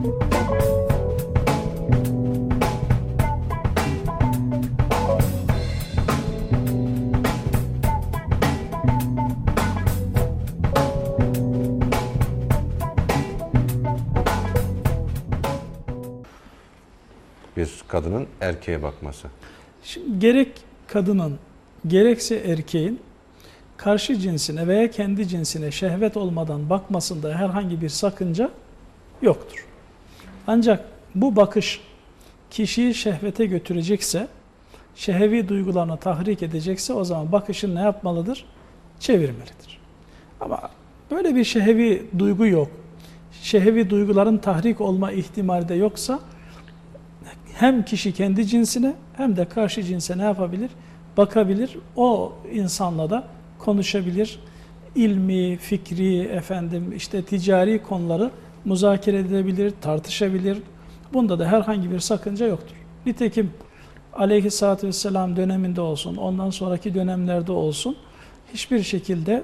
Bir kadının erkeğe bakması. Şimdi gerek kadının gerekse erkeğin karşı cinsine veya kendi cinsine şehvet olmadan bakmasında herhangi bir sakınca yoktur. Ancak bu bakış kişiyi şehvete götürecekse, şehevi duygularını tahrik edecekse o zaman bakışın ne yapmalıdır? Çevirmelidir. Ama böyle bir şehevi duygu yok. Şehevi duyguların tahrik olma ihtimali de yoksa hem kişi kendi cinsine hem de karşı cinse ne yapabilir? Bakabilir. O insanla da konuşabilir. İlmi, fikri, efendim işte ticari konuları muzakere edebilir, tartışabilir. Bunda da herhangi bir sakınca yoktur. Nitekim aleyhissalatü vesselam döneminde olsun, ondan sonraki dönemlerde olsun hiçbir şekilde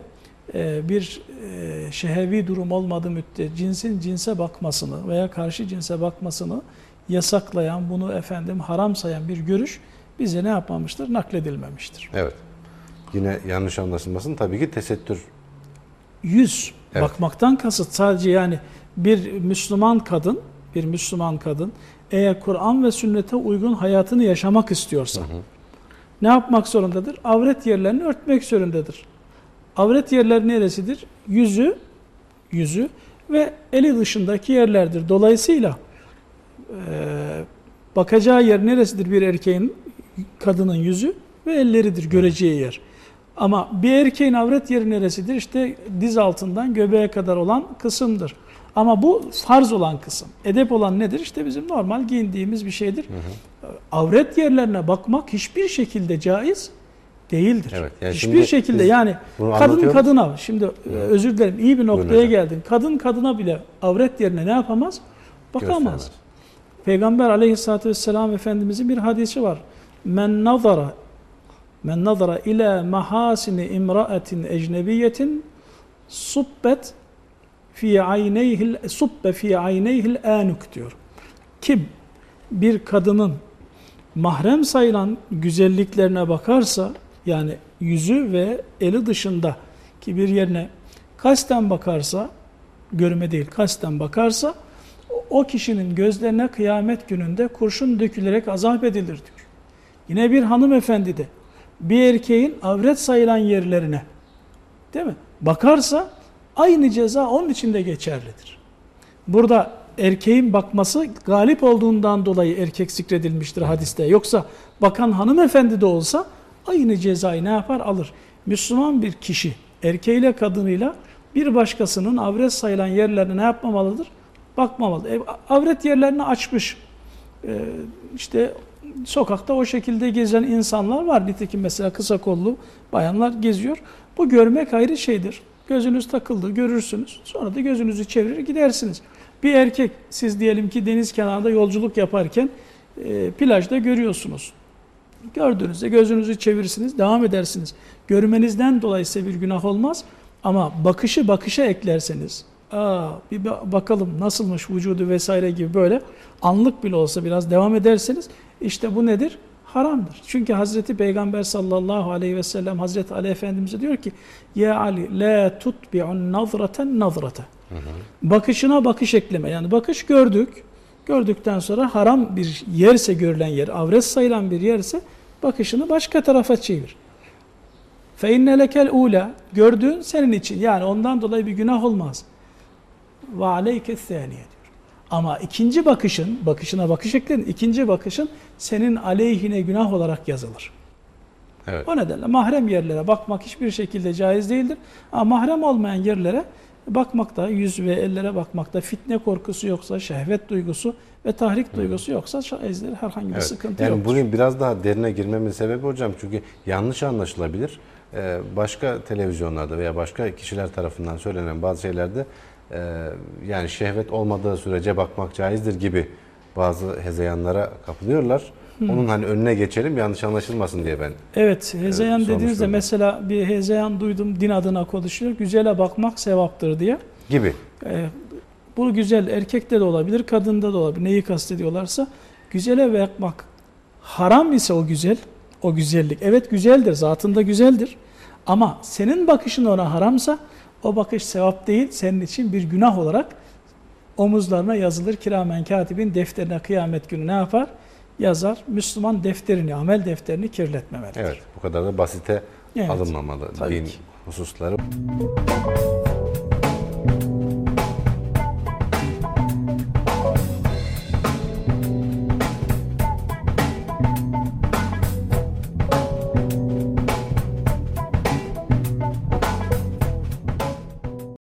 e, bir e, şehevi durum olmadığı müddetçe cinsin cinse bakmasını veya karşı cinse bakmasını yasaklayan, bunu efendim haram sayan bir görüş bize ne yapmamıştır? Nakledilmemiştir. Evet. Yine yanlış anlaşılmasın tabii ki tesettür. Yüz Evet. bakmaktan kasıt sadece yani bir Müslüman kadın, bir Müslüman kadın eğer Kur'an ve sünnete uygun hayatını yaşamak istiyorsa ne yapmak zorundadır? Avret yerlerini örtmek zorundadır. Avret yerleri neresidir? Yüzü, yüzü ve eli dışındaki yerlerdir. Dolayısıyla e, bakacağı yer neresidir bir erkeğin, kadının yüzü ve elleridir göreceği yer. Ama bir erkeğin avret yeri neresidir? İşte diz altından göbeğe kadar olan kısımdır. Ama bu farz olan kısım. Edep olan nedir? İşte bizim normal giyindiğimiz bir şeydir. Avret yerlerine bakmak hiçbir şekilde caiz değildir. Evet, yani hiçbir şekilde yani kadın kadına şimdi e, özür dilerim iyi bir noktaya hocam. geldin. Kadın kadına bile avret yerine ne yapamaz? Bakamaz. Göstermez. Peygamber aleyhissalatü vesselam Efendimizin bir hadisi var. Men nazara men nazara ila mahasini imra'atin ecnebiyetin subbet fi ayneyhil subbe fi ayneyhil anuk diyor. Kim bir kadının mahrem sayılan güzelliklerine bakarsa yani yüzü ve eli dışında ki bir yerine kasten bakarsa görme değil kasten bakarsa o kişinin gözlerine kıyamet gününde kurşun dökülerek azap edilir diyor. Yine bir hanımefendi de bir erkeğin avret sayılan yerlerine değil mi? Bakarsa aynı ceza onun için de geçerlidir. Burada erkeğin bakması galip olduğundan dolayı erkek zikredilmiştir hadiste. Yoksa bakan hanımefendi de olsa aynı cezayı ne yapar? Alır. Müslüman bir kişi erkeğiyle kadınıyla bir başkasının avret sayılan yerlerine ne yapmamalıdır? Bakmamalı. E, avret yerlerini açmış. E, işte sokakta o şekilde gezen insanlar var. Nitekim mesela kısa kollu bayanlar geziyor. Bu görmek ayrı şeydir. Gözünüz takıldı, görürsünüz. Sonra da gözünüzü çevirir gidersiniz. Bir erkek, siz diyelim ki deniz kenarında yolculuk yaparken e, plajda görüyorsunuz. Gördüğünüzde gözünüzü çevirirsiniz, devam edersiniz. Görmenizden dolayı size bir günah olmaz. Ama bakışı bakışa eklerseniz, aa bir ba- bakalım nasılmış vücudu vesaire gibi böyle anlık bile olsa biraz devam ederseniz işte bu nedir? Haramdır. Çünkü Hazreti Peygamber sallallahu aleyhi ve sellem Hazreti Ali Efendimiz'e diyor ki Ya Ali la tutbi'un nazraten nazrate. Bakışına bakış ekleme. Yani bakış gördük. Gördükten sonra haram bir yerse görülen yer, avret sayılan bir yerse bakışını başka tarafa çevir. Fe inne lekel ula gördüğün senin için yani ondan dolayı bir günah olmaz. Ve aleyke thaniye diyor. Ama ikinci bakışın, bakışına bakış ekledin, ikinci bakışın senin aleyhine günah olarak yazılır. Evet. O nedenle mahrem yerlere bakmak hiçbir şekilde caiz değildir. Ama mahrem olmayan yerlere bakmakta, yüz ve ellere bakmakta fitne korkusu yoksa, şehvet duygusu ve tahrik duygusu yoksa caizdir. Herhangi bir Evet. sıkıntı yani yoktur. bunun biraz daha derine girmemin sebebi hocam çünkü yanlış anlaşılabilir. Ee, başka televizyonlarda veya başka kişiler tarafından söylenen bazı şeylerde yani şehvet olmadığı sürece bakmak caizdir gibi bazı hezeyanlara kapılıyorlar. Onun hani önüne geçelim yanlış anlaşılmasın diye ben. Evet, hezeyan sormuş dediğinizde mesela bir hezeyan duydum din adına konuşuyor. Güzele bakmak sevaptır diye. Gibi. Ee, Bu güzel erkekte de olabilir, kadında da olabilir. Neyi kastediyorlarsa güzele bakmak haram ise o güzel, o güzellik. Evet güzeldir, zatında güzeldir. Ama senin bakışın ona haramsa o bakış sevap değil, senin için bir günah olarak omuzlarına yazılır. Kiramen katibin defterine kıyamet günü ne yapar? Yazar. Müslüman defterini, amel defterini kirletmemelidir. Evet bu kadar da basite Evet, alınmamalı din ki. hususları.